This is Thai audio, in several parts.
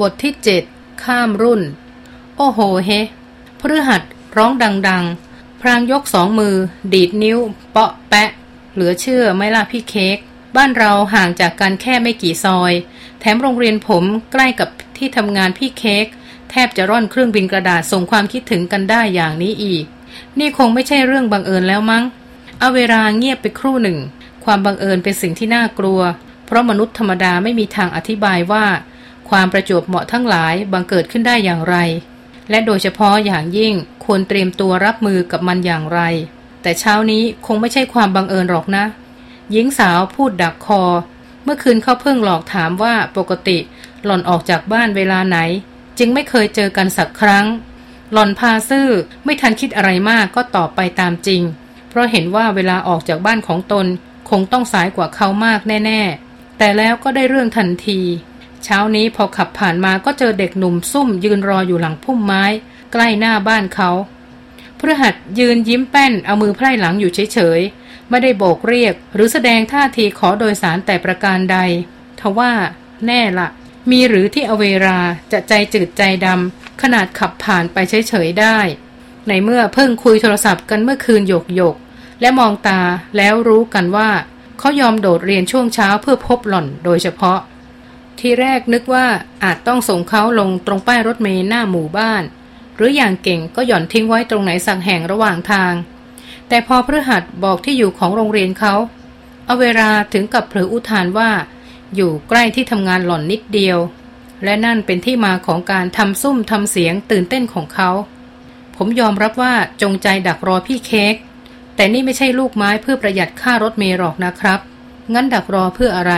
บทที่เจ็ดข้ามรุ่น โอ้โหเฮพฤหัสร้องดัง ๆ พรางยกสองมือ ดีดนิ้ว เปาะแปะ เหลือเชื่อไม่ล่ะพี่เค้ก บ้านเราห่างจากกันแค่ไม่กี่ซอย แถมโรงเรียนผมใกล้กับที่ทำงานพี่เค้ก แทบจะร่อนเครื่องบินกระดาษส่งความคิดถึงกันได้อย่างนี้อีก นี่คงไม่ใช่เรื่องบังเอิญแล้วมั้ง เอาเวลาเงียบไปครู่หนึ่ง ความบังเอิญเป็นสิ่งที่น่ากลัว เพราะมนุษย์ธรรมดาไม่มีทางอธิบายว่า ความประจวบเหมาะทั้งหลายบังเกิดขึ้นได้อย่างไร และโดยเฉพาะอย่างยิ่งควรเตรียมตัวรับมือกับมันอย่างไร แต่เช้านี้คงไม่ใช่ความบังเอิญหรอกนะ หญิงสาวพูดดักคอ เมื่อคืนเขาเพิ่งหลอกถามว่าปกติ หล่อนออกจากบ้านเวลาไหน จึงไม่เคยเจอกันสักครั้ง หล่อนพาซื่อไม่ทันคิดอะไรมากก็ตอบไปตามจริง เพราะเห็นว่าเวลาออกจากบ้านของตนคงต้องสายกว่าเขามากแน่ ๆ แต่แล้วก็ได้เรื่องทันที เช้านี้พอขับผ่านมาก็เจอเด็กหนุ่มซุ่มยืนรออยู่หลังพุ่มไม้ ใกล้หน้าบ้านเขาพฤหัสยืนยิ้มแป้นเอามือไพร่หลังอยู่เฉยๆ ไม่ได้โบกเรียก หรือแสดงท่าทีขอโดยสารแต่ประการใดทว่า แน่ละ มีหรือที่อเวราจะใจจืดใจดำขนาดขับผ่านไปเฉยๆได้ ในเมื่อเพิ่งคุยโทรศัพท์กันเมื่อคืนหยกหยกและมองตาแล้วรู้กันว่า เขายอมโดดเรียนช่วงเช้าเพื่อพบหล่อนโดยเฉพาะ ทีแรกนึกว่าอาจต้องส่งเขาลงตรงป้ายรถเมล์หน้าหมู่บ้าน หรืออย่างเก่งก็หย่อนทิ้งไว้ตรงไหนสักแห่งระหว่างทาง แต่พอพฤหัสบอกที่อยู่ของโรงเรียนเขาเอาเวลาถึงกับเผลออุทานว่า อยู่ใกล้ที่ทำงานหล่อนนิดเดียว และนั่นเป็นที่มาของการทำซุ่มทำเสียงตื่นเต้นของเขา ผมยอมรับว่าจงใจดักรอพี่เค้กแต่นี่ไม่ใช่ลูกไม้เพื่อประหยัดค่ารถเมล์หรอกนะครับ งั้นดักรอเพื่ออะไร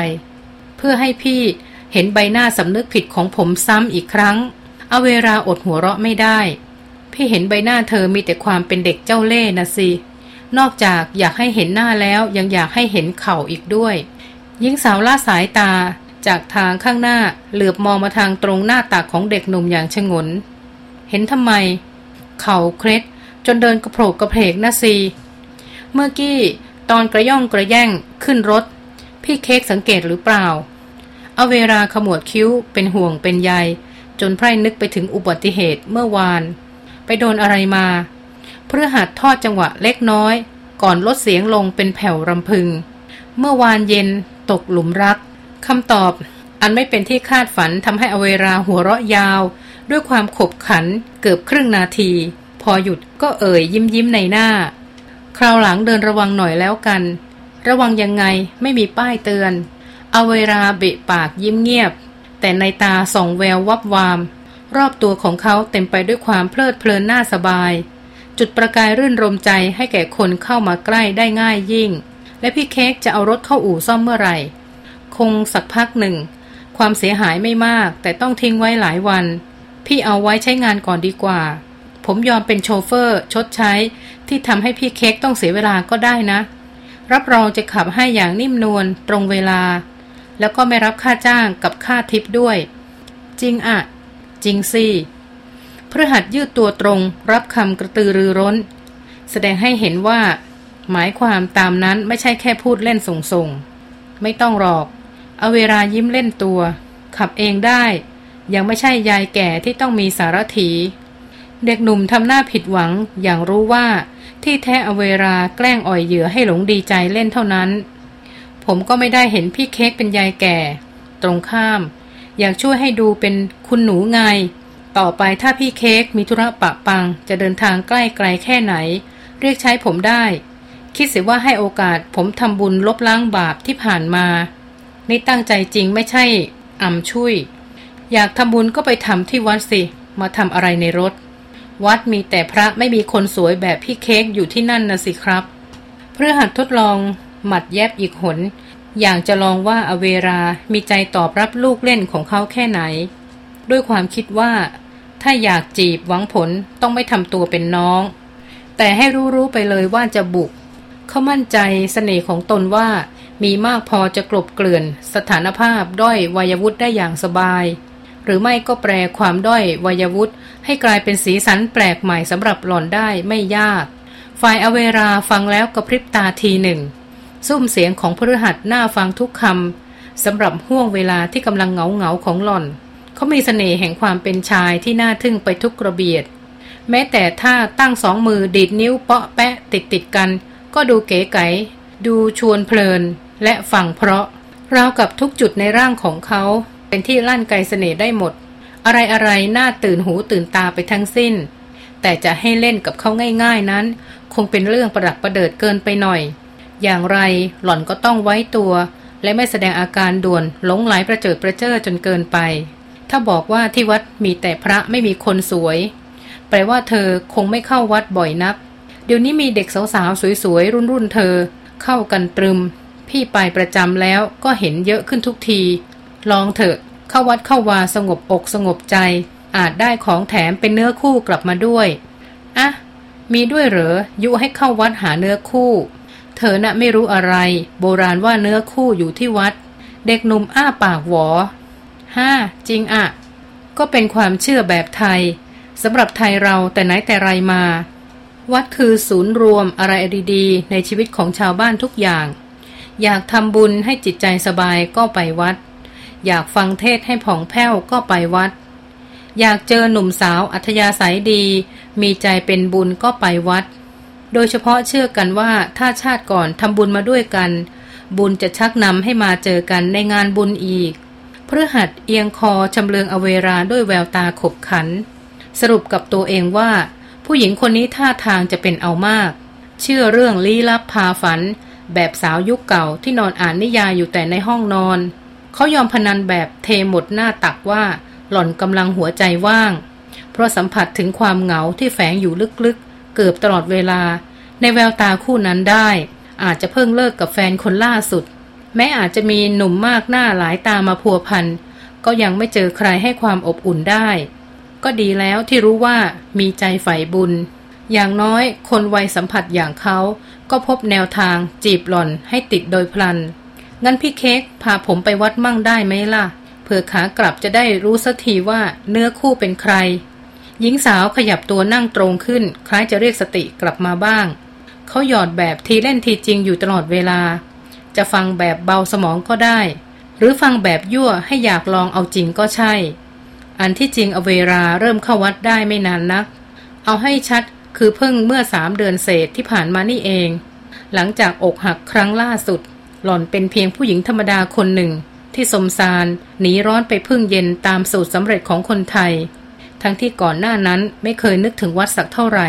เพื่อให้พี่ เห็นใบหน้าสำนึกผิดของผมซ้ำอีกครั้ง เอาเวลาอดหัวเราะไม่ได้ พี่เห็นใบหน้าเธอมีแต่ความเป็นเด็กเจ้าเล่ห์นะสิ นอกจากอยากให้เห็นหน้าแล้วยังอยากให้เห็นเข่าอีกด้วยยิงสาวล่าสายตาจากทางข้างหน้าเหลือบมองมาทางตรงหน้าตาของเด็กหนุ่มอย่างชงน เห็นทำไม เข่าเคล็ดจนเดินกระโผกกระเพกนะสิเมื่อกี้ตอนกระย่องกระแย่งขึ้นรถ พี่เค้กสังเกตหรือเปล่า เอาเวลาขมวดคิ้วเป็นห่วงเป็นใย จนไพร่นึกไปถึงอุบัติเหตุเมื่อวาน ไปโดนอะไรมา เพื่อหัดทอดจังหวะเล็กน้อย ก่อนลดเสียงลงเป็นแผ่วรำพึง เมื่อวานเย็นตกหลุมรักคำตอบอันไม่เป็นที่คาดฝันทำให้อเวราหัวเราะยาว ด้วยความขบขันเกือบครึ่งนาที พอหยุดก็เอ่ยยิ้มยิ้มในหน้า คราวหลังเดินระวังหน่อยแล้วกัน ระวังยังไงไม่มีป้ายเตือน อเวราเบะปากยิ้มเงียบ แต่ในตาส่องแวววับวาม รอบตัวของเขาเต็มไปด้วยความเพลิดเพลินน่าสบาย จุดประกายรื่นรมใจให้แก่คนเข้ามาใกล้ได้ง่ายยิ่ง และพี่เค้กจะเอารถเข้าอู่ซ่อมเมื่อไหร่ คงสักพักหนึ่ง ความเสียหายไม่มาก แต่ต้องทิ้งไว้หลายวัน พี่เอาไว้ใช้งานก่อนดีกว่า ผมยอมเป็นโชเฟอร์ ชดใช้ ที่ทำให้พี่เค้กต้องเสียเวลาก็ได้นะรับรองจะขับให้อย่างนิ่มนวลตรงเวลา แล้วก็ไม่รับค่าจ้างกับค่าทิปด้วย จริงอะจริงสิพฤหัสยืดตัวตรงรับคำกระตือรือร้น แสดงให้เห็นว่า หมายความตามนั้นไม่ใช่แค่พูดเล่นส่งๆ ไม่ต้องหรอก เอาเวลายิ้มเล่นตัว ขับเองได้ ยังไม่ใช่ยายแก่ที่ต้องมีสารถี เด็กหนุ่มทำหน้าผิดหวังอย่างรู้ว่าที่แท้อเวราแกล้งอ่อยเหยื่อให้หลงดีใจเล่นเท่านั้น ผมก็ไม่ได้เห็นพี่เค้กเป็นยายแก่ ตรงข้าม อยากช่วยให้ดูเป็นคุณหนูไง ต่อไปถ้าพี่เค้กมีธุระปะปัง จะเดินทางใกล้ไกลแค่ไหน เรียกใช้ผมได้ คิดเสียว่าให้โอกาสผมทำบุญลบล้างบาปที่ผ่านมานี่ตั้งใจจริงไม่ใช่อ่ำช่วย อยากทำบุญก็ไปทำที่วัดสิ มาทำอะไรในรถ วัดมีแต่พระไม่มีคนสวยแบบพี่เค้กอยู่ที่นั่นนะสิครับ เพื่อหัดทดลอง หมัดแยบอีกหน อย่างจะลองว่าอเวรามีใจตอบรับลูกเล่นของเขาแค่ไหน ด้วยความคิดว่า ถ้าอยากจีบหวังผลต้องไม่ทำตัวเป็นน้อง แต่ให้รู้ๆไปเลยว่าจะบุก เขามั่นใจสเสน่ห์ของตนว่า มีมากพอจะกลบเกลื่อน สถานภาพด้อยวัยวุฒิได้อย่างสบาย หรือไม่ก็แปลความด้อยวัยวุฒิให้กลายเป็นสีสันแปลกใหม่สำหรับหล่อนได้ไม่ยากฝ่ายอเวราฟังแล้วกระพริบตาทีหนึ่ง ซุ้มเสียงของพฤหัสหน้าฟังทุกคำสำหรับห่วงเวลาที่กำลังเหงาเหงาของหล่อน เขามีสเสน่ห์แห่งความเป็นชายที่น่าทึ่งไปทุกกระเบียด แม้แต่ถ้าตั้งสองมือดีดนิ้วเปาะแปะติดติดกัน ก็ดูเก๋ไก๋ดูชวนเพลิน และฟังเพราะราวกับทุกจุดในร่างของเขา เป็นที่ลั่นไกลเสน่ห์ได้หมด อะไรอะไรน่าตื่นหูตื่นตาไปทั้งสิ้น แต่จะให้เล่นกับเขาง่าย ๆนั้น คงเป็นเรื่องประดักประเดิดเกินไปหน่อย อย่างไรหล่อนก็ต้องไว้ตัว และไม่แสดงอาการด่วนหลงไหลประเจิดประเจ้อจนเกินไป ถ้าบอกว่าที่วัดมีแต่พระไม่มีคนสวย แปลว่าเธอคงไม่เข้าวัดบ่อยนัก เดี๋ยวนี้มีเด็กสาวๆสวยๆ รุ่นๆเธอ เข้ากันตรึม พี่ไปประจำแล้วก็เห็นเยอะขึ้นทุกที ลองเถอะเข้าวัดเข้าวาสงบอกสงบใจ อาจได้ของแถมเป็นเนื้อคู่กลับมาด้วย อะ มีด้วยเหรอ ยุให้เข้าวัดหาเนื้อคู่ เธอน่ะไม่รู้อะไร โบราณว่าเนื้อคู่อยู่ที่วัด เด็กหนุ่มอ้าปากหวอห้าจริงอะก็เป็นความเชื่อแบบไทยสำหรับไทยเราแต่ไหนแต่ไรมา วัดคือศูนย์รวมอะไรดีๆในชีวิตของชาวบ้านทุกอย่าง อยากทำบุญให้จิตใจสบายก็ไปวัด อยากฟังเทศให้ผ่องแผ้วก็ไปวัด อยากเจอหนุ่มสาวอัธยาศัยดี มีใจเป็นบุญก็ไปวัด โดยเฉพาะเชื่อกันว่าถ้าชาติก่อนทำบุญมาด้วยกัน บุญจะชักนำให้มาเจอกันในงานบุญอีกเพื่อหัดเอียงคอชำเลืองอเวราด้วยแววตาขบขัน สรุปกับตัวเองว่า ผู้หญิงคนนี้ท่าทางจะเป็นเอามาก เชื่อเรื่องลี้ลับพาฝัน แบบสาวยุคเก่าที่นอนอ่านนิยายอยู่แต่ในห้องนอน เขายอมพนันแบบเทหมดหน้าตักว่า หล่อนกำลังหัวใจว่าง เพราะสัมผัสถึงความเหงาที่แฝงอยู่ลึก เกือบตลอดเวลา ในแววตาคู่นั้นได้ อาจจะเพิ่งเลิกกับแฟนคนล่าสุด แม้อาจจะมีหนุ่มมากหน้าหลายตามาพัวพัน ก็ยังไม่เจอใครให้ความอบอุ่นได้ ก็ดีแล้วที่รู้ว่ามีใจใฝ่บุญ อย่างน้อยคนวัยสัมผัสอย่างเขาก็พบแนวทางจีบหล่อนให้ติดโดยพลัน งั้นพี่เค้กพาผมไปวัดมั่งได้ไหมล่ะ เผื่อขากลับจะได้รู้สักทีว่าเนื้อคู่เป็นใคร หญิงสาวขยับตัวนั่งตรงขึ้น คล้ายจะเรียกสติกลับมาบ้าง เขาหยอดแบบทีเล่นทีจริงอยู่ตลอดเวลา จะฟังแบบเบาสมองก็ได้ หรือฟังแบบยั่วให้อยากลองเอาจริงก็ใช่ อันที่จริงเอาเวราเริ่มเข้าวัดได้ไม่นานนัก เอาให้ชัดคือเพิ่งเมื่อสามเดือนเศษที่ผ่านมานี่เอง หลังจากอกหักครั้งล่าสุด หล่อนเป็นเพียงผู้หญิงธรรมดาคนหนึ่ง ที่สมสารหนีร้อนไปพึ่งเย็นตามสูตรสำเร็จของคนไทย ทั้งที่ก่อนหน้านั้นไม่เคยนึกถึงวัดสักเท่าไหร่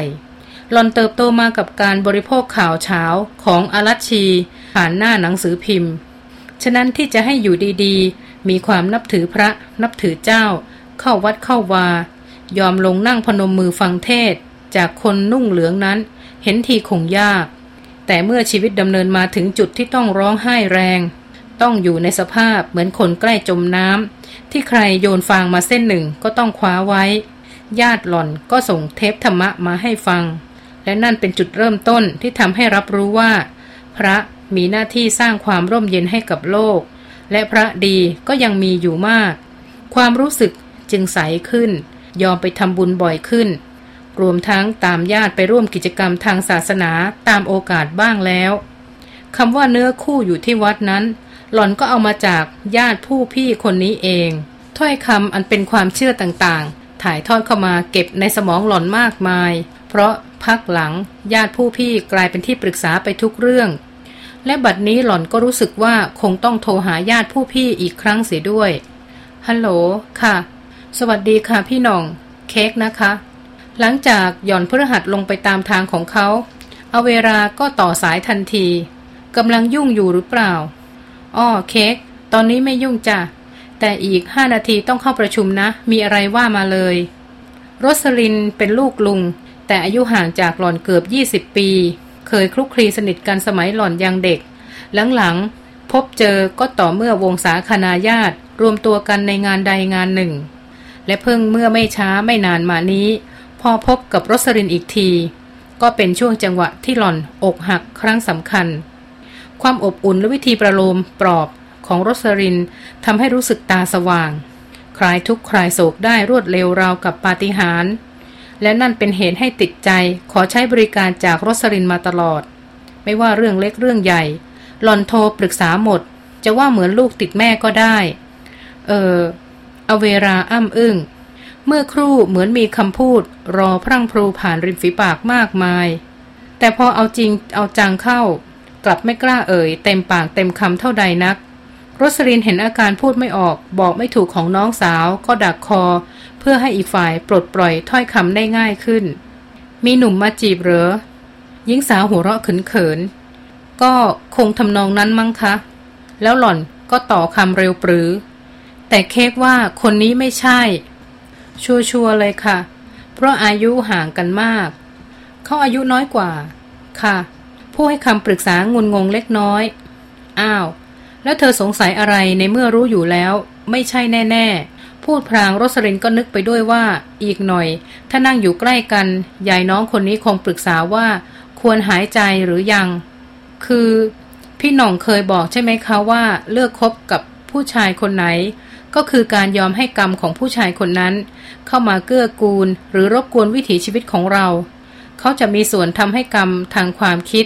หลอนเติบโตมากับการบริโภคข่าวเช้าของอารัชชี ผ่านหน้าหนังสือพิมพ์ ฉะนั้นที่จะให้อยู่ดีๆ มีความนับถือพระนับถือเจ้า เข้าวัดเข้าวา ยอมลงนั่งพนมมือฟังเทศ จากคนนุ่งเหลืองนั้น เห็นทีคงยาก แต่เมื่อชีวิตดำเนินมาถึงจุดที่ต้องร้องไห้แรง ต้องอยู่ในสภาพเหมือนคนใกล้จมน้ำ ที่ใครโยนฟางมาเส้นหนึ่งก็ต้องคว้าไว้ ญาติหล่อนก็ส่งเทปธรรมะมาให้ฟัง และนั่นเป็นจุดเริ่มต้นที่ทำให้รับรู้ว่า พระมีหน้าที่สร้างความร่มเย็นให้กับโลก และพระดีก็ยังมีอยู่มาก ความรู้สึกจึงใสขึ้น ยอมไปทำบุญบ่อยขึ้น รวมทั้งตามญาติไปร่วมกิจกรรมทางศาสนาตามโอกาสบ้างแล้วคำว่าเนื้อคู่อยู่ที่วัดนั้น หล่อนก็เอามาจากญาติผู้พี่คนนี้เอง ถ้อยคำอันเป็นความเชื่อต่างๆ ถ่ายทอดเข้ามาเก็บในสมองหล่อนมากมาย เพราะพักหลังญาติผู้พี่กลายเป็นที่ปรึกษาไปทุกเรื่อง และบัดนี้หล่อนก็รู้สึกว่าคงต้องโทรหาญาติผู้พี่อีกครั้งเสียด้วย ฮัลโหล ค่ะ สวัสดีค่ะพี่น้อง เค้กนะคะ หลังจากหย่อนพฤหัสลงไปตามทางของเขา เอาเวลาก็ต่อสายทันทีกำลังยุ่งอยู่หรือเปล่า อ้อเค้กตอนนี้ไม่ยุ่งจ้ะ แต่อีกห้านาทีต้องเข้าประชุมนะ มีอะไรว่ามาเลย โรสลินเป็นลูกลุง แต่อายุห่างจากหล่อนเกือบ 20 ปี เคยคลุกคลีสนิทกันสมัยหล่อนยังเด็ก หลังๆ พบเจอก็ต่อเมื่อวงสาคณาญาติ รวมตัวกันในงานใดงานหนึ่ง และเพิ่งเมื่อไม่ช้าไม่นานมานี้ พอพบกับรสรินอีกที ก็เป็นช่วงจังหวะที่หล่อนอกหักครั้งสำคัญ ความอบอุ่นและวิธีประโลมปลอบของรสรินทำให้รู้สึกตาสว่าง คลายทุกข์คลายโศกได้รวดเร็วราวกับปาฏิหาริย์และนั่นเป็นเหตุให้ติดใจขอใช้บริการจากรสรินมาตลอด ไม่ว่าเรื่องเล็กเรื่องใหญ่ หลอนโทรปรึกษาหมด จะว่าเหมือนลูกติดแม่ก็ได้ เอออเวราอ้ำอึง้งเมื่อครู่เหมือนมีคำพูด รอพรั่งพรูผ่านริมฝีปากมากมาย แต่พอเอาจริงเอาจังเข้า กลับไม่กล้าเอ่ย เต็มปากเต็มคำเท่าใดนักรสลินเห็นอาการพูดไม่ออก บอกไม่ถูกของน้องสาวก็ดักคอ เพื่อให้อีกฝ่ายปลดปล่อยถ้อยคำได้ง่ายขึ้น มีหนุ่มมาจีบเหรอหญิงสาวหัวเราะเขินๆก็คงทำนองนั้นมั้งคะ แล้วหล่อนก็ต่อคำเร็วปรือ แต่เค้กว่าคนนี้ไม่ใช่ ชัวร์เลยค่ะ เพราะอายุห่างกันมาก เขาอายุน้อยกว่า ค่ะ ผู้ให้คำปรึกษางุนงงเล็กน้อย อ้าว แล้วเธอสงสัยอะไรในเมื่อรู้อยู่แล้ว ไม่ใช่แน่ ๆ พูดพรางรสลินก็นึกไปด้วยว่า อีกหน่อย ถ้านั่งอยู่ใกล้กันยายน้องคนนี้คงปรึกษาว่า ควรหายใจหรือยัง คือ พี่หน่องเคยบอกใช่ไหมคะว่า เลือกคบกับผู้ชายคนไหน ก็คือการยอมให้กรรมของผู้ชายคนนั้น เข้ามาเกื้อกูล หรือรบกวนวิถีชีวิตของเราเขาจะมีส่วนทำให้กรรมทางความคิด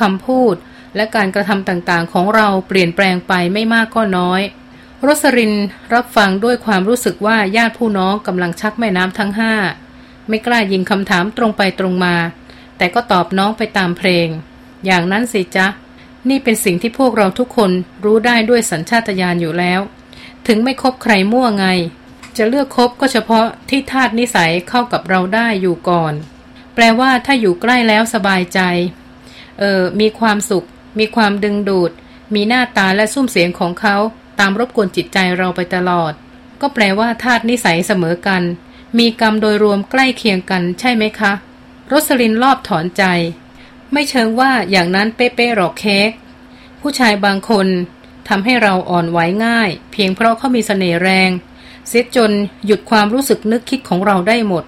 คำพูด และการกระทำต่างๆ ของเราเปลี่ยนแปลงไปไม่มากก็น้อยรสรินรับฟังด้วยความรู้สึกว่าญาติผู้น้องกำลังชักแม่น้ำทั้งห้าไม่กล้ายิงคำถามตรงไปตรงมา แต่ก็ตอบน้องไปตามเพลง อย่างนั้นสิจ๊ะ นี่เป็นสิ่งที่พวกเราทุกคนรู้ได้ด้วยสัญชาตญาณอยู่แล้ว ถึงไม่คบใครมั่วไง จะเลือกคบก็เฉพาะที่ธาตุนิสัยเข้ากับเราได้อยู่ก่อน แปลว่าถ้าอยู่ใกล้แล้วสบายใจ เออมีความสุข มีความดึงดูด มีหน้าตาและซุ้มเสียงของเขาตามรบกวนจิตใจเราไปตลอด ก็แปลว่าธาตุนิสัยเสมอกัน มีกรรมโดยรวมใกล้เคียงกันใช่ไหมคะรสลินรอบถอนใจ ไม่เชิงว่าอย่างนั้นเป๊ะๆหรอกเค้กผู้ชายบางคนทำให้เราอ่อนไหวง่าย เพียงเพราะเขามีเสน่ห์แรง เสียจนหยุดความรู้สึกนึกคิดของเราได้หมด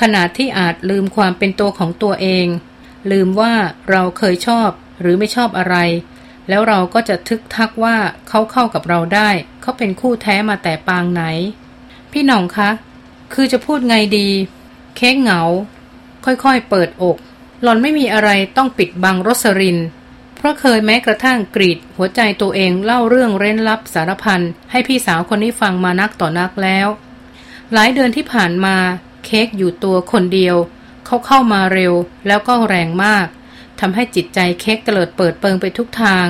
ขนาดที่อาจลืมความเป็นตัวของตัวเอง ลืมว่าเราเคยชอบหรือไม่ชอบอะไร แล้วเราก็จะทึกทักว่าเขาเข้ากับเราได้ เขาเป็นคู่แท้มาแต่ปางไหน พี่น่องคะ คือจะพูดไงดี เค้กเหงา ค่อยๆเปิดอก หล่อนไม่มีอะไรต้องปิดบังรสริน เพราะเคยแม้กระทั่งกรีด หัวใจตัวเองเล่าเรื่องเร้นลับสารพันให้พี่สาวคนนี้ฟังมานักต่อนักแล้ว หลายเดือนที่ผ่านมาเค้กอยู่ตัวคนเดียว เขาเข้ามาเร็วแล้วก็แรงมากทำให้จิตใจเค้กเตลิดเปิดเปิงไปทุกทาง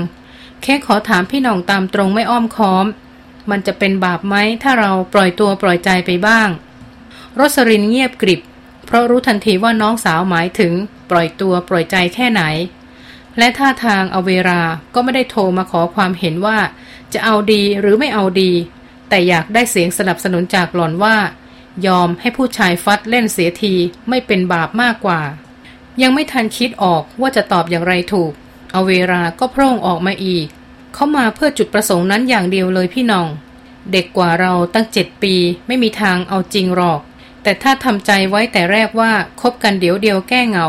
เค้กขอถามพี่น้องตามตรงไม่อ้อมค้อม มันจะเป็นบาปไหมถ้าเราปล่อยตัวปล่อยใจไปบ้างรสรินเงียบกริบ เพราะรู้ทันทีว่าน้องสาวหมายถึง ปล่อยตัวปล่อยใจแค่ไหน และท่าทางเอาเวลาก็ไม่ได้โทรมาขอความเห็นว่า จะเอาดีหรือไม่เอาดี แต่อยากได้เสียงสนับสนุนจากหล่อนว่า ยอมให้ผู้ชายฟัดเล่นเสียทีไม่เป็นบาปมากกว่า ยังไม่ทันคิดออกว่าจะตอบอย่างไรถูก เอาเวลาก็โพร่งออกมาอีก เขามาเพื่อจุดประสงค์นั้นอย่างเดียวเลยพี่น้อง เด็กกว่าเราตั้งเจ็ดปีไม่มีทางเอาจริงหรอก แต่ถ้าทำใจไว้แต่แรกว่าคบกันเดี๋ยวเดียวแก้เหงา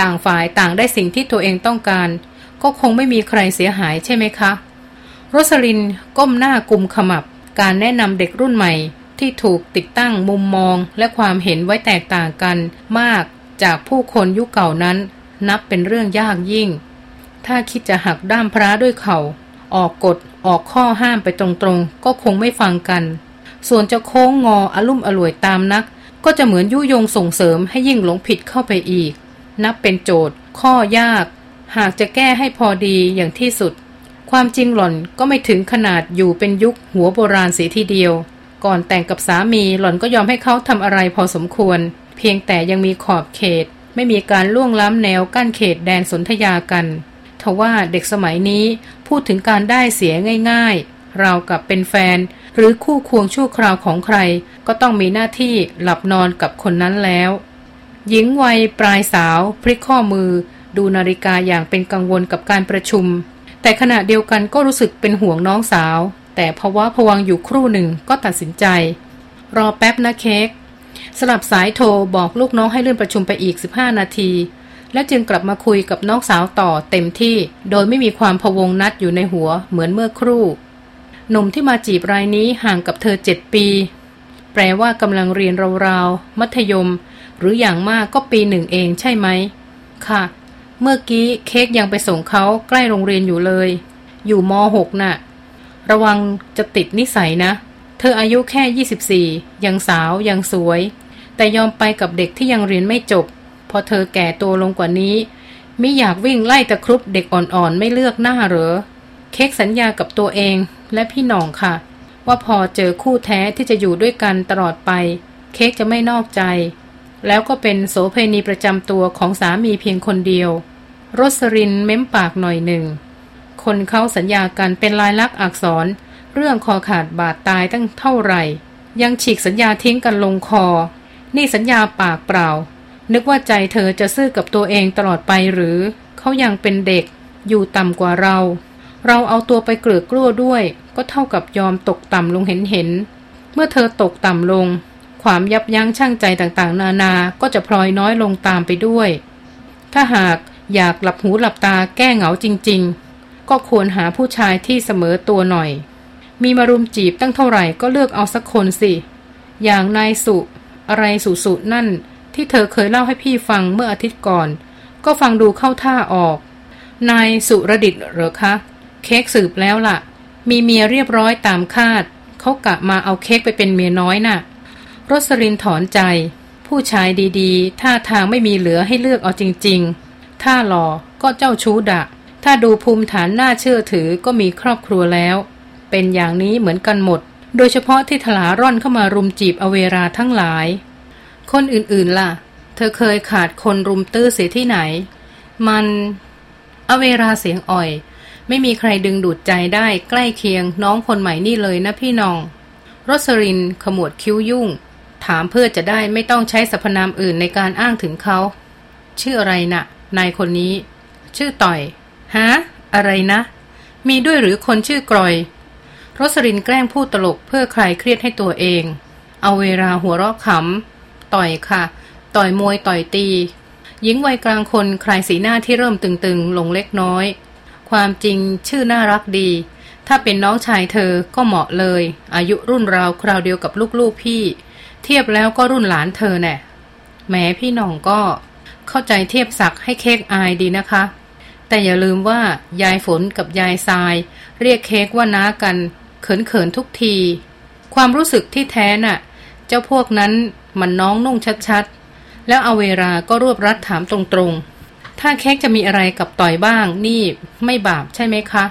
ต่างฝ่ายต่างได้สิ่งที่ตัวเองต้องการ ก็คงไม่มีใครเสียหายใช่ไหมคะโรสลินก้มหน้ากุมขมับการแนะนำเด็กรุ่นใหม่ ที่ถูกติดตั้งมุมมองและความเห็นไว้แตกต่างกันมากจากผู้คนยุคเก่านั้น นับเป็นเรื่องยากยิ่ง ถ้าคิดจะหักด้ามพระด้วยเขา่าออกกฎออกข้อห้ามไปตรงๆ ก็คงไม่ฟังกัน ส่วนจะโค้งงออลุ่มอล่วยตามนัก ก็จะเหมือนยุยงส่งเสริมให้ยิ่งหลงผิดเข้าไปอีก นับเป็นโจทย์ ข้อยาก หากจะแก้ให้พอดีอย่างที่สุด ความจริงหล่อนก็ไม่ถึงขนาดอยู่เป็นยุคหัวโบราณสีทีเดียว ก่อนแต่งกับสามีหล่อนก็ยอมให้เขาทำอะไรพอสมควร เพียงแต่ยังมีขอบเขต ไม่มีการล่วงล้ำแนวกั้นเขตแดนสนธยากันทว่าเด็กสมัยนี้พูดถึงการได้เสียง่ายๆ เรากับเป็นแฟน หรือคู่ควงชั่วคราวของใคร ก็ต้องมีหน้าที่หลับนอนกับคนนั้นแล้ว หญิงวัยปลายสาว พลิกข้อมือ ดูนาฬิกาอย่างเป็นกังวลกับการประชุม แต่ขณะเดียวกันก็รู้สึกเป็นห่วงน้องสาว แต่ภาวะพวังอยู่ครู่หนึ่งก็ตัดสินใจ รอแป๊บนะเค้กสลับสายโทรบอกลูกน้องให้เลื่อนประชุมไปอีก 15 นาที และจึงกลับมาคุยกับน้องสาวต่อเต็มที่ โดยไม่มีความพวงนัดอยู่ในหัวเหมือนเมื่อครู่หนุ่มที่มาจีบรายนี้ห่างกับเธอเจ็ดปี แปลว่ากำลังเรียนราวๆมัธยม หรืออย่างมากก็ปีหนึ่งเองใช่ไหม ค่ะ เมื่อกี้เค้กยังไปส่งเขาใกล้โรงเรียนอยู่เลย อยู่ม .6 น่ะ ระวังจะติดนิสัยนะ เธออายุแค่ 24 ยังสาว ยังสวย แต่ยอมไปกับเด็กที่ยังเรียนไม่จบ พอเธอแก่ตัวลงกว่านี้ มิอยากวิ่งไล่ตะครุบเด็กอ่อนๆ ไม่เลือกหน้าเหรอ เค้กสัญญากับตัวเองและพี่น้องค่ะ ว่าพอเจอคู่แท้ที่จะอยู่ด้วยกันตลอดไป เค้กจะไม่นอกใจ แล้วก็เป็นโสเพณีประจำตัวของสามีเพียงคนเดียวรสรินเม้มปากหน่อยหนึ่ง คนเขาสัญญากันเป็นลายลักษณ์อักษร เรื่องคอขาดบาดตายตั้งเท่าไหร่ ยังฉีกสัญญาทิ้งกันลงคอ นี่สัญญาปากเปล่า นึกว่าใจเธอจะซื่อกับตัวเองตลอดไปหรือ เขายังเป็นเด็ก อยู่ต่ำกว่าเรา เราเอาตัวไปเกลือกลั้วด้วย ก็เท่ากับยอมตกต่ำลงเห็นเห็น เมื่อเธอตกต่ำลง ความยับยั้งชั่งใจต่างๆ นานาก็จะพลอยน้อยลงตามไปด้วย ถ้าหากอยากหลับหูหลับตาแก้เหงาจริง ๆ ก็ควรหาผู้ชายที่เสมอตัวหน่อย มีมารุมจีบตั้งเท่าไหร่ก็เลือกเอาสักคนสิ อย่างนายสุ อะไรสุสุนั่น ที่เธอเคยเล่าให้พี่ฟังเมื่ออาทิตย์ก่อน ก็ฟังดูเข้าท่าออก นายสุรดิตเหรอคะ เค้กสืบแล้วล่ะ มีเมียเรียบร้อยตามคาด เขากะมาเอาเค้กไปเป็นเมียน้อยนะ่ะรสลินถอนใจ ผู้ชายดีๆ ท่าทางไม่มีเหลือให้เลือกเอาจริง ๆ ถ้าหล่อก็เจ้าชู้ดะ ถ้าดูภูมิฐานน่าเชื่อถือก็มีครอบครัวแล้ว เป็นอย่างนี้เหมือนกันหมด โดยเฉพาะที่ถลาร่อนเข้ามารุมจีบอเวราทั้งหลาย คนอื่นๆล่ะ เธอเคยขาดคนรุมตื้อเสียที่ไหน มันอเวราเสียงอ่อย ไม่มีใครดึงดูดใจได้ใกล้เคียงน้องคนใหม่นี่เลยนะพี่น้องรสรินขมวดคิ้วยุ่ง ถามเพื่อจะได้ไม่ต้องใช้สรรพนามอื่นในการอ้างถึงเขา ชื่ออะไรนะ่ะ นายคนนี้ ชื่อต่อย ฮะอะไรนะ มีด้วยหรือคนชื่อกรอย รสรินแกล้งพูดตลกเพื่อคลายเครียดให้ตัวเอง เอาเวลาหัวเราะขำ ต่อยค่ะ ต่อยมวยต่อยตี หญิงวัยกลางคนคลายสีหน้าที่เริ่มตึงๆ ลงเล็กน้อย ความจริงชื่อน่ารักดี ถ้าเป็นน้องชายเธอก็เหมาะเลย อายุรุ่นราวคราวเดียวกับลูกๆพี่ เทียบแล้วก็รุ่นหลานเธอแน่แม้พี่น้องก็เข้าใจเทียบศักดิ์ให้เค้กอายดีนะคะ แต่อย่าลืมว่ายายฝนกับยายทราย เรียกเค้กว่าน้ากันเขินเขินทุกที ความรู้สึกที่แท้น่ะ เจ้าพวกนั้นมันน้องนุ่งชัดๆ แล้วเอาเวลาก็รวบรัดถามตรงๆ ถ้าเค้กจะมีอะไรกับต่อยบ้าง นี่ไม่บาปใช่ไหมคะ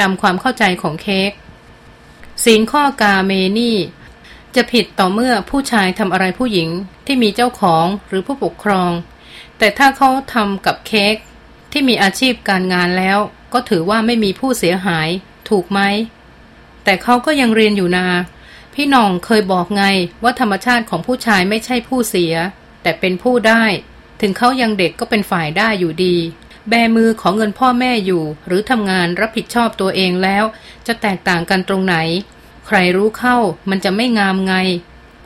ตามความเข้าใจของเค้กสิงข้อกาเมนี่ จะผิดต่อเมื่อผู้ชายทำอะไรผู้หญิงที่มีเจ้าของหรือผู้ปกครอง แต่ถ้าเขาทำกับเค้ก ที่มีอาชีพการงานแล้ว ก็ถือว่าไม่มีผู้เสียหาย ถูกไหม แต่เขาก็ยังเรียนอยู่นา พี่น้องเคยบอกไงว่าธรรมชาติของผู้ชายไม่ใช่ผู้เสีย แต่เป็นผู้ได้ ถึงเขายังเด็กก็เป็นฝ่ายได้อยู่ดี แบมือของเงินพ่อแม่อยู่ หรือทำงานรับผิดชอบตัวเองแล้ว จะแตกต่างกันตรงไหน ใครรู้เข้ามันจะไม่งามไง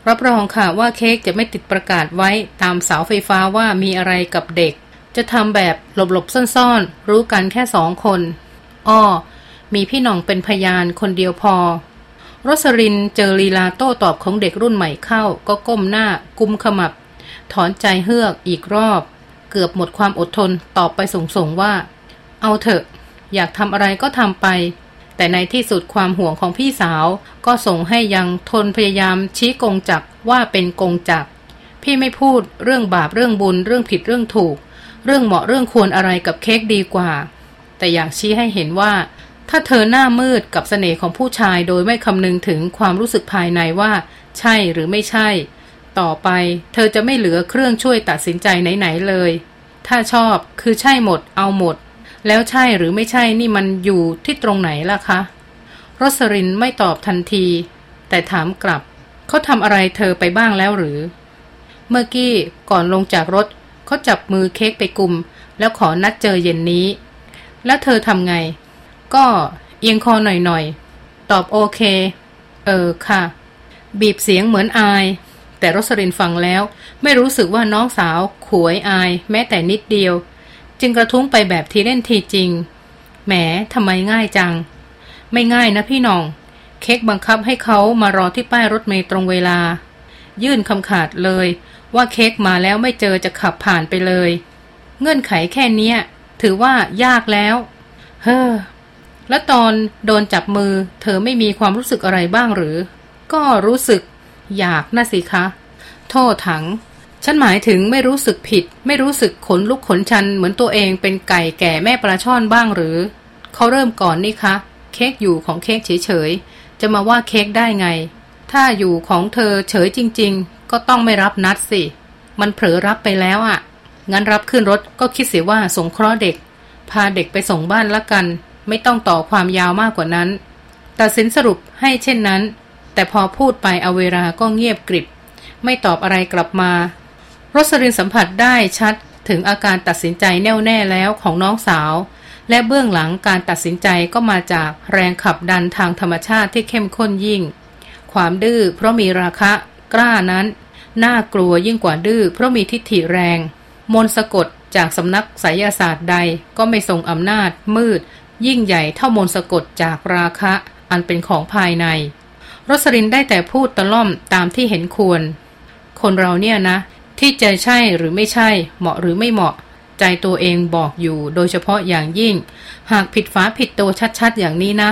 รับรองค่ะว่าเค้กจะไม่ติดประกาศไว้ตามเสาไฟฟ้าว่ามีอะไรกับเด็ก จะทำแบบหลบๆซ่อนๆ รู้กันแค่สองคน อ้อ มีพี่น้องเป็นพยานคนเดียวพอรสรินเจอลีลาโต้ตอบของเด็กรุ่นใหม่เข้า ก็ก้มหน้า กุมขมับ ถอนใจเฮือกอีกรอบ เกือบหมดความอดทนตอบไปส่งๆว่า เอาเถอะ อยากทำอะไรก็ทำไป แต่ในที่สุดความห่วงของพี่สาว ก็ส่งให้ยังทนพยายามชี้กงจักว่าเป็นกงจัก พี่ไม่พูดเรื่องบาปเรื่องบุญเรื่องผิดเรื่องถูก เรื่องเหมาะเรื่องควรอะไรกับเค้กดีกว่า แต่อยากชี้ให้เห็นว่า ถ้าเธอหน้ามืดกับเสน่ห์ของผู้ชายโดยไม่คำนึงถึงความรู้สึกภายในว่า ใช่หรือไม่ใช่ ต่อไปเธอจะไม่เหลือเครื่องช่วยตัดสินใจไหนๆเลย ถ้าชอบคือใช่หมด เอาหมด แล้วใช่หรือไม่ใช่นี่มันอยู่ที่ตรงไหนล่ะคะรสรินไม่ตอบทันที แต่ถามกลับเขาทำอะไรเธอไปบ้างแล้วหรือ เมื่อกี้ก่อนลงจากรถ เขาจับมือเค้กไปกลุ่ม แล้วขอนัดเจอเย็นนี้ แล้วเธอทำไง ก็เอียงคอหน่อยๆ ตอบโอเค เออค่ะ บีบเสียงเหมือนอาย แต่รสรินฟังแล้ว ไม่รู้สึกว่าน้องสาวขวยอาย แม้แต่นิดเดียว จึงกระทุ้งไปแบบทีเล่นทีจริง แหมทำไมง่ายจัง ไม่ง่ายนะพี่น้อง เค้กบังคับให้เขามารอที่ป้ายรถเมล์ตรงเวลา ยื่นคำขาดเลย ว่าเค้กมาแล้วไม่เจอจะขับผ่านไปเลย เงื่อนไขแค่นี้ถือว่ายากแล้ว เฮ้อแล้วตอนโดนจับมือ เธอไม่มีความรู้สึกอะไรบ้างหรือ ก็รู้สึก อยากน่ะสิคะ โทษถัง ฉันหมายถึงไม่รู้สึกผิด ไม่รู้สึกขนลุกขนชัน เหมือนตัวเองเป็นไก่แก่แม่ปลาช่อนบ้างหรือเขาเริ่มก่อนนี่คะ เค้กอยู่ของเค้กเฉยๆจะมาว่าเค้กได้ไง ถ้าอยู่ของเธอเฉยจริง ๆ ก็ต้องไม่รับนัดสิ มันเผลอรับไปแล้วอะ่ะ งั้นรับขึ้นรถก็คิดเสียว่าสงเคราะห์เด็ก พาเด็กไปส่งบ้านละกัน ไม่ต้องต่อความยาวมากกว่านั้น ตัดสินสรุปให้เช่นนั้น แต่พอพูดไปเอาเวลาก็เงียบกริบ ไม่ตอบอะไรกลับมา รสรินสัมผัสได้ชัดถึงอาการตัดสินใจแน่วแน่แล้วของน้องสาว และเบื้องหลังการตัดสินใจก็มาจากแรงขับดันทางธรรมชาติที่เข้มข้นยิ่ง ความดื้อเพราะมีราคะ กล้านั้น น่ากลัวยิ่งกว่าดื้อเพราะมีทิฏฐิแรง มนสะกดจากสำนักไสยศาสตร์ใดก็ไม่ทรงอำนาจมืด ยิ่งใหญ่เท่ามนสะกดจากราคะ อันเป็นของภายในรสรินได้แต่พูดตะล่อมตามที่เห็นควร คนเราเนี่ยนะ ที่จะใช่หรือไม่ใช่ เหมาะหรือไม่เหมาะ ใจตัวเองบอกอยู่โดยเฉพาะอย่างยิ่ง หากผิดฝาผิดตัวชัดๆ อย่างนี้นะ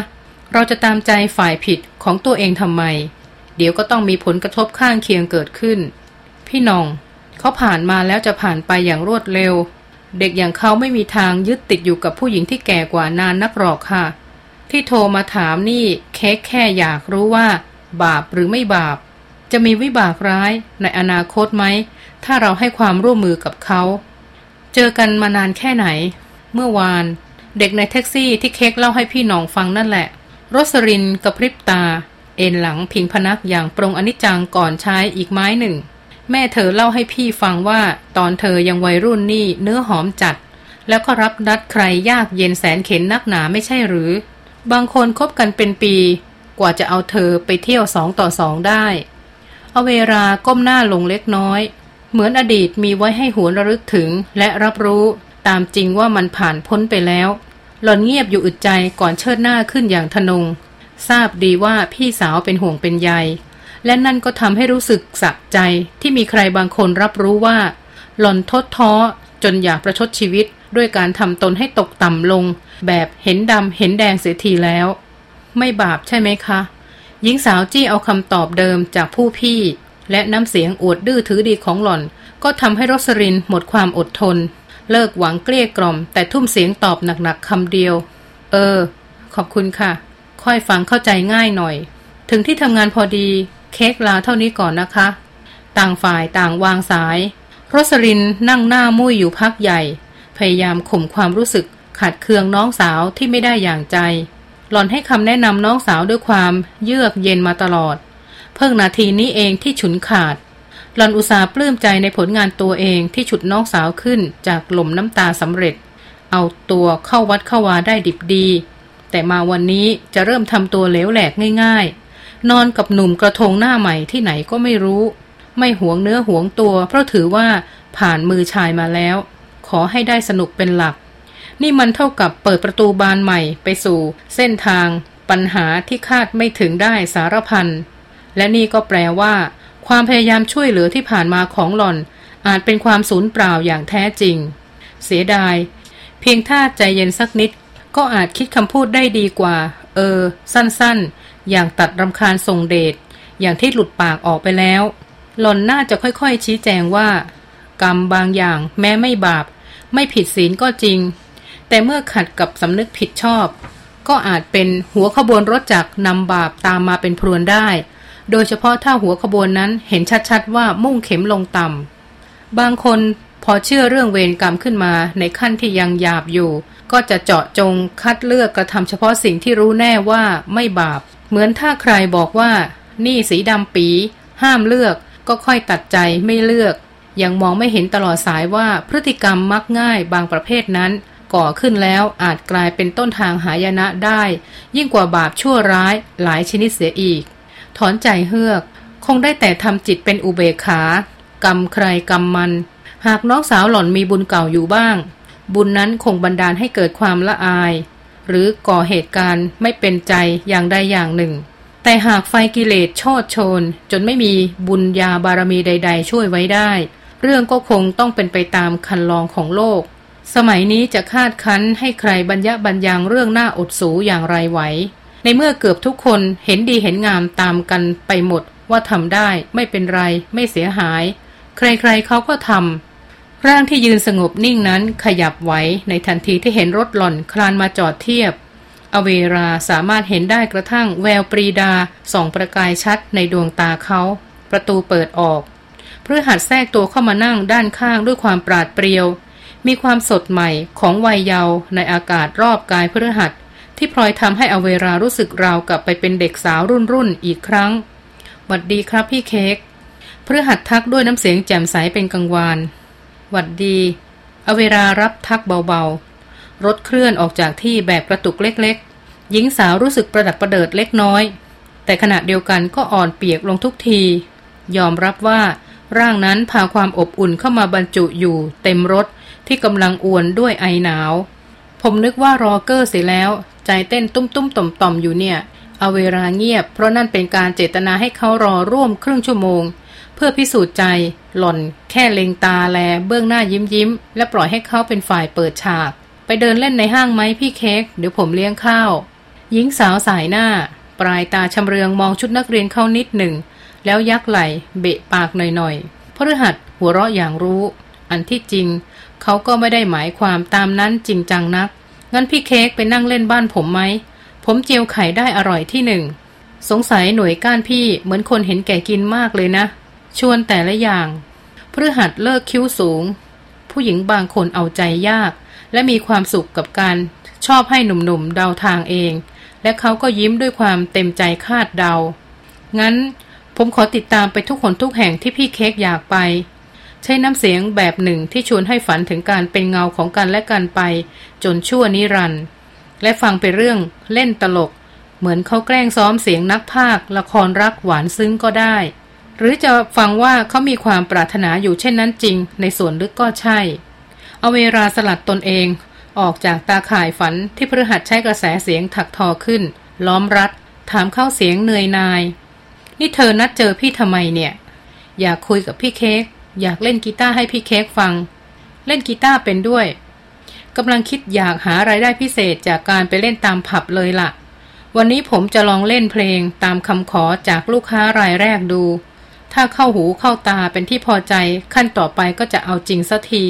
เราจะตามใจฝ่ายผิดของตัวเองทำไม เดี๋ยวก็ต้องมีผลกระทบข้างเคียงเกิดขึ้น พี่น้อง เขาผ่านมาแล้วจะผ่านไปอย่างรวดเร็ว เด็กอย่างเขาไม่มีทางยึดติดอยู่กับผู้หญิงที่แก่กว่านานนักหรอกค่ะ ที่โทรมาถามนี่เค้กแค่อยากรู้ว่า บาปหรือไม่บาป จะมีวิบากร้ายในอนาคตไหม ถ้าเราให้ความร่วมมือกับเขา เจอกันมานานแค่ไหน เมื่อวาน เด็กในแท็กซี่ที่เค้กเล่าให้พี่น้องฟังนั่นแหละโรสรินกระพริบตา เอ็นหลังพิงพนักอย่างปรงอนิจจังก่อนใช้อีกไม้หนึ่ง แม่เธอเล่าให้พี่ฟังว่าตอนเธอยังวัยรุ่นนี่เนื้อหอมจัด แล้วก็รับดัดใครยากเย็นแสนเข็นนักหนาไม่ใช่หรือ บางคนคบกันเป็นปี กว่าจะเอาเธอไปเที่ยวสองต่อสองได้ เอาเวลาก้มหน้าลงเล็กน้อย เหมือนอดีตมีไว้ให้หวนระลึกถึงและรับรู้ตามจริงว่ามันผ่านพ้นไปแล้ว หล่อนเงียบอยู่อึดใจก่อนเชิดหน้าขึ้นอย่างทนง ทราบดีว่าพี่สาวเป็นห่วงเป็นใย และนั่นก็ทำให้รู้สึกสักใจที่มีใครบางคนรับรู้ว่า หล่อนทดท้อจนอยากประชดชีวิตด้วยการทำตนให้ตกต่ำลง แบบเห็นดำเห็นแดงเสียทีแล้ว ไม่บาปใช่ไหมคะ หญิงสาวจี้เอาคำตอบเดิมจากผู้พี่ และน้ำเสียงอวดดื้อถือดีของหล่อน ก็ทำให้รสรินหมดความอดทน เลิกหวังเกลี้ยกล่อม แต่ทุ่มเสียงตอบหนักๆคำเดียว เออ ขอบคุณค่ะ ค่อยฟังเข้าใจง่ายหน่อย ถึงที่ทำงานพอดีเค้กลาเท่านี้ก่อนนะคะ ต่างฝ่ายต่างวางสายโรสรินนั่งหน้ามุ้ยอยู่พักใหญ่ พยายามข่มความรู้สึกขัดเคืองน้องสาวที่ไม่ได้อย่างใจ หล่อนให้คำแนะนำน้องสาวด้วยความเยือกเย็นมาตลอด เพิ่งนาทีนี้เองที่ฉุนขาด หล่อนอุตส่าห์ปลื้มใจในผลงานตัวเองที่ฉุดน้องสาวขึ้นจากหล่มน้ำตาสำเร็จ เอาตัวเข้าวัดเข้าวาได้ดิบดี แต่มาวันนี้จะเริ่มทำตัวเหลวแหลกง่าย ๆ นอนกับหนุ่มกระทงหน้าใหม่ที่ไหนก็ไม่รู้ ไม่หวงเนื้อหวงตัว เพราะถือว่าผ่านมือชายมาแล้ว ขอให้ได้สนุกเป็นหลัก นี่มันเท่ากับเปิดประตูบานใหม่ไปสู่ เส้นทาง ปัญหาที่คาดไม่ถึงได้สารพันและนี่ก็แปลว่า ความพยายามช่วยเหลือที่ผ่านมาของหล่อน อาจเป็นความสูญเปล่าอย่างแท้จริง เสียดาย เพียงท่าใจเย็นสักนิด ก็อาจคิดคำพูดได้ดีกว่า เออ สั้นๆ อย่างตัดรำคาญทรงเดชอย่างที่หลุดปากออกไปแล้ว หล่อนน่าจะค่อยๆ ชี้แจงว่า กรรมบางอย่างแม้ไม่บาป ไม่ผิดศีลก็จริง แต่เมื่อขัดกับสำนึกผิดชอบ ก็อาจเป็นหัวขบวนรถจักรนำบาปตามมาเป็นพรวนได้ โดยเฉพาะถ้าหัวขบวนนั้นเห็นชัดๆ ว่ามุ่งเข็มลงต่ำบางคนพอเชื่อเรื่องเวรกรรมขึ้นมาในขั้นที่ยังหยาบอยู่ ก็จะเจาะจงคัดเลือกกระทำเฉพาะสิ่งที่รู้แน่ว่าไม่บาป เหมือนถ้าใครบอกว่า นี่สีดำปี ห้ามเลือกก็ค่อยตัดใจไม่เลือก ยังมองไม่เห็นตลอดสายว่าพฤติกรรมมักง่ายบางประเภทนั้น ก่อขึ้นแล้วอาจกลายเป็นต้นทางหายนะได้ ยิ่งกว่าบาปชั่วร้ายหลายชนิดเสียอีก ถอนใจเฮือก คงได้แต่ทำจิตเป็นอุเบกขากรรมใครกรรมมัน หากน้องสาวหล่อนมีบุญเก่าอยู่บ้าง บุญนั้นคงบันดาลให้เกิดความละอาย หรือก่อเหตุการณ์ไม่เป็นใจอย่างใดอย่างหนึ่ง แต่หากไฟกิเลสชดชน จนไม่มีบุญญาบารมีใด ๆ ช่วยไว้ได้ เรื่องก็คงต้องเป็นไปตามคันลองของโลก สมัยนี้จะคาดคั้นให้ใครบรรยะบรรยังเรื่องหน้าอดสูอย่างไรไหวในเมื่อเกือบทุกคนเห็นดีเห็นงามตามกันไปหมดว่าทำได้ไม่เป็นไรไม่เสียหาย ใครๆเขาก็ทำ ร่างที่ยืนสงบนิ่งนั้นขยับไหวในทันทีที่เห็นรถหล่อนคลานมาจอดเทียบ อเวราสามารถเห็นได้กระทั่งแววปรีดาส่องประกายชัดในดวงตาเขา ประตูเปิดออกเพื่อหัดแทรกตัวเข้ามานั่งด้านข้างด้วยความปราดเปรียว มีความสดใหม่ของวัยเยาว์ในอากาศรอบกายเพื่อหัดที่พลอยทำให้อเวรารู้สึกราวกลับไปเป็นเด็กสาวรุ่นรุ่นอีกครั้งหวัดดีครับพี่เค้กเพื่อหัดทักด้วยน้ำเสียงแจ่มใสเป็นกังวาน หวัดดี เอาเวรารับทักเบาๆ รถเคลื่อนออกจากที่แบบกระตุกเล็กๆ หญิงสาวรู้สึกประดับประเดิดเล็กน้อย แต่ขณะเดียวกันก็อ่อนเปียกลงทุกที ยอมรับว่าร่างนั้นพาความอบอุ่นเข้ามาบรรจุอยู่เต็มรถที่กำลังอวนด้วยไอหนาว ผมนึกว่ารอเกอร์เสียแล้ว ใจเต้นตุ้มตุ้มต่อมต่อมอยู่เนี่ย เอาเวลาเงียบ เพราะนั่นเป็นการเจตนาให้เขารอร่วมครึ่งชั่วโมง เพื่อพิสูจน์ใจ หล่อนแค่เล็งตาแลเบื้องหน้ายิ้มยิ้ม และปล่อยให้เขาเป็นฝ่ายเปิดฉาก ไปเดินเล่นในห้างไหมพี่เค้กเดี๋ยวผมเลี้ยงข้าว หญิงสาวสายหน้า ปลายตาชำเรืองมองชุดนักเรียนเข้านิดหนึ่ง แล้วยักไหลเบะปากหน่อยๆพฤหัสหัวเราะอย่างรู้ อันที่จริง เขาก็ไม่ได้หมายความตามนั้นจริงจังนัก งั้นพี่เค้กไปนั่งเล่นบ้านผมไหม ผมเจียวไข่ได้อร่อยที่หนึ่งสงสัยหน่วยก้านพี่เหมือนคนเห็นแก่กินมากเลยนะ ชวนแต่ละอย่างพฤหัสเลิกคิ้วสูง ผู้หญิงบางคนเอาใจยาก และมีความสุขกับการชอบให้หนุ่มๆเดาทางเอง และเขาก็ยิ้มด้วยความเต็มใจคาดเดา งั้นผมขอติดตามไปทุกคนทุกแห่งที่พี่เค้กอยากไป ใช้น้ำเสียงแบบหนึ่งที่ชวนให้ฝันถึงการเป็นเงาของกันและกันไป จนชั่วนิรันด์และฟังไปเรื่องเล่นตลก เหมือนเขาแกล้งซ้อมเสียงนักพากละครรักหวานซึ้งก็ได้ หรือจะฟังว่าเขามีความปรารถนาอยู่เช่นนั้นจริง ในส่วนลึกก็ใช่ เอาเวลาสลัดตนเอง ออกจากตาข่ายฝันที่พฤหัสใช้กระแสเสียงถักทอขึ้น ล้อมรัด ถามเข้าเสียงเหนื่อยนาย นี่เธอนัดเจอพี่ทำไมเนี่ย อยากคุยกับพี่เค้กอยากเล่นกีตาร์ให้พี่เค้กฟัง เล่นกีตาร์เป็นด้วยกำลังคิดอยากหาไรายได้พิเศษจากการไปเล่นตามผับเลยละ่ะ วันนี้ผมจะลองเล่นเพลงตามคำขอจากลูกค้ารายแรกดู ถ้าเข้าหูเข้าตาเป็นที่พอใจขั้นต่อไปก็จะเอาจริงสักที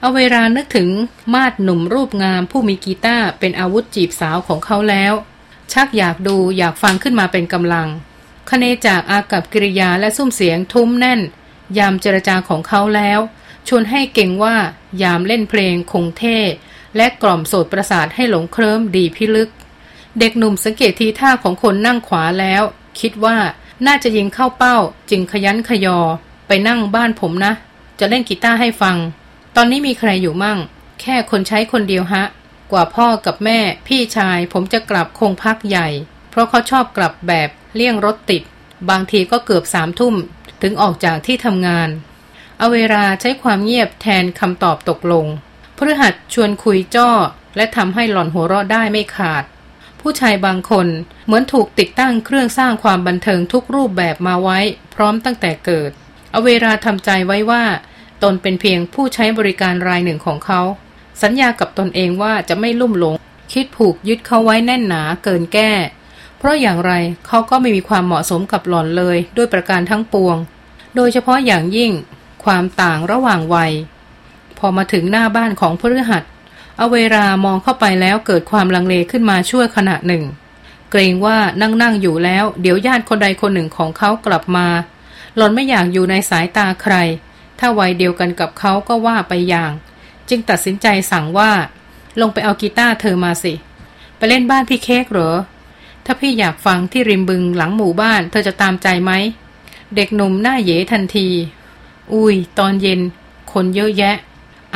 เอาเวลานึกถึงมาดหนุ่มรูปงาม ผู้มีกีตาร์เป็นอาวุธจีบสาวของเขาแล้ว ชักอยากดูอยากฟังขึ้นมาเป็นกำลังคเนจากอากับกิริยาและซุ้มเสียงทุ้มแน่น ยามเจรจาของเขาแล้ว ชวนให้เก่งว่ายามเล่นเพลงคงเท่ และกล่อมโสดประสาทให้หลงเคลิ้มดีพิลึก เด็กหนุ่มสังเกตทีท่าของคนนั่งขวาแล้ว คิดว่า น่าจะยิงเข้าเป้า จึงขยันขยอ ไปนั่งบ้านผมนะ จะเล่นกีตาร์ให้ฟัง ตอนนี้มีใครอยู่มั่ง แค่คนใช้คนเดียวฮะ กว่าพ่อกับแม่ พี่ชายผมจะกลับคงพักใหญ่ เพราะเขาชอบกลับแบบเลี่ยงรถติด บางทีก็เกือบสามทุ่ม ถึงออกจากที่ทำงาน เอาเวลาใช้ความเงียบแทนคำตอบตกลงพฤหัสชวนคุยจ้อ และทำให้หล่อนหัวเราะได้ไม่ขาด ผู้ชายบางคน เหมือนถูกติดตั้งเครื่องสร้างความบันเทิงทุกรูปแบบมาไว้ พร้อมตั้งแต่เกิด เอาเวลาทำใจไว้ว่า ตนเป็นเพียงผู้ใช้บริการรายหนึ่งของเขา สัญญากับตนเองว่าจะไม่ลุ่มหลง คิดผูกยึดเขาไว้แน่นหนาเกินแก้ เพราะอย่างไรเขาก็ไม่มีความเหมาะสมกับหล่อนเลยด้วยประการทั้งปวง โดยเฉพาะอย่างยิ่ง ความต่างระหว่างวัย พอมาถึงหน้าบ้านของพฤหัส เอาเวลามองเข้าไปแล้วเกิดความลังเลขึ้นมาช่วยขณะหนึ่ง เกรงว่านั่งนั่งอยู่แล้ว เดี๋ยวญาติคนใดคนหนึ่งของเขากลับมา หล่อนไม่อยากอยู่ในสายตาใคร ถ้าวัยเดียวกันกับเขาก็ว่าไปอย่าง จึงตัดสินใจสั่งว่า ลงไปเอากีตาร์เธอมาสิ ไปเล่นบ้านพี่เค้กเหรอ ถ้าพี่อยากฟังที่ริมบึงหลังหมู่บ้าน เธอจะตามใจไหม เด็กหนุ่มหน้าเยทันที อุ้ย ตอนเย็น คนเยอะแยะ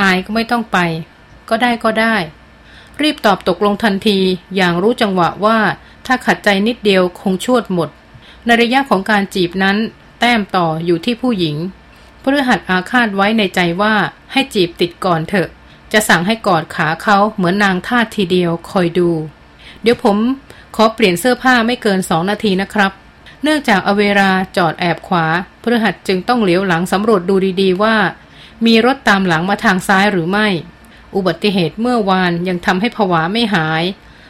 อายก็ไม่ต้องไป ก็ได้ก็ได้ รีบตอบตกลงทันทีอย่างรู้จังหวะว่าถ้าขัดใจนิดเดียวคงชวดหมด ในระยะของการจีบนั้น แต้มต่ออยู่ที่ผู้หญิงเพื่อหัดอาฆาตไว้ในใจว่าให้จีบติดก่อนเถอะ จะสั่งให้กอดขาเขาเหมือนนางทาสทีเดียวคอยดู เดี๋ยวผมขอเปลี่ยนเสื้อผ้าไม่เกินสองนาทีนะครับ เนื่องจากอเวราจอดแอบขวาพฤหัสจึงต้องเหลียวหลังสำรวจดูดีๆว่า มีรถตามหลังมาทางซ้ายหรือไม่ อุบัติเหตุเมื่อวานยังทำให้ผวาไม่หาย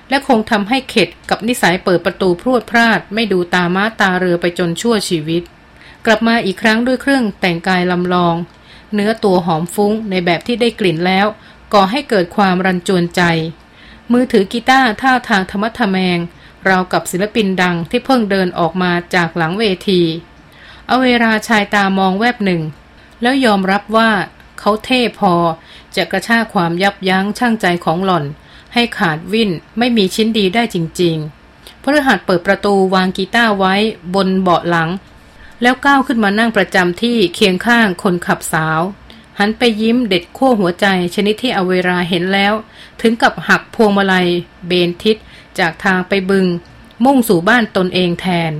และคงทำให้เข็ดกับนิสัยเปิดประตูพรวดพลาด ไม่ดูตาม้าตาเรือไปจนชั่วชีวิต กลับมาอีกครั้งด้วยเครื่องแต่งกายลำลอง เนื้อตัวหอมฟุ้งในแบบที่ได้กลิ่นแล้ว ก่อให้เกิดความรันจวนใจ มือถือกีตาร์ท่าทางธรรมะทแมงราวกับศิลปินดังที่เพิ่งเดินออกมาจากหลังเวทีเอาเวลาชายตามองแวบหนึ่ง แล้วยอมรับว่าเขาเท่พอ จะกระชากความยับยั้งชั่งใจของหล่อน ให้ขาดวิ่นไม่มีชิ้นดีได้จริงๆพฤหัสเปิดประตูวางกีตาร์ไว้บนเบาะหลัง แล้วก้าวขึ้นมานั่งประจำที่เคียงข้างคนขับสาว หันไปยิ้มเด็ดขั้วหัวใจชนิดที่อเวราเห็นแล้ว ถึงกับหักพวงมาลัย เบนทิศจากทางไปบึง มุ่งสู่บ้านตนเองแทน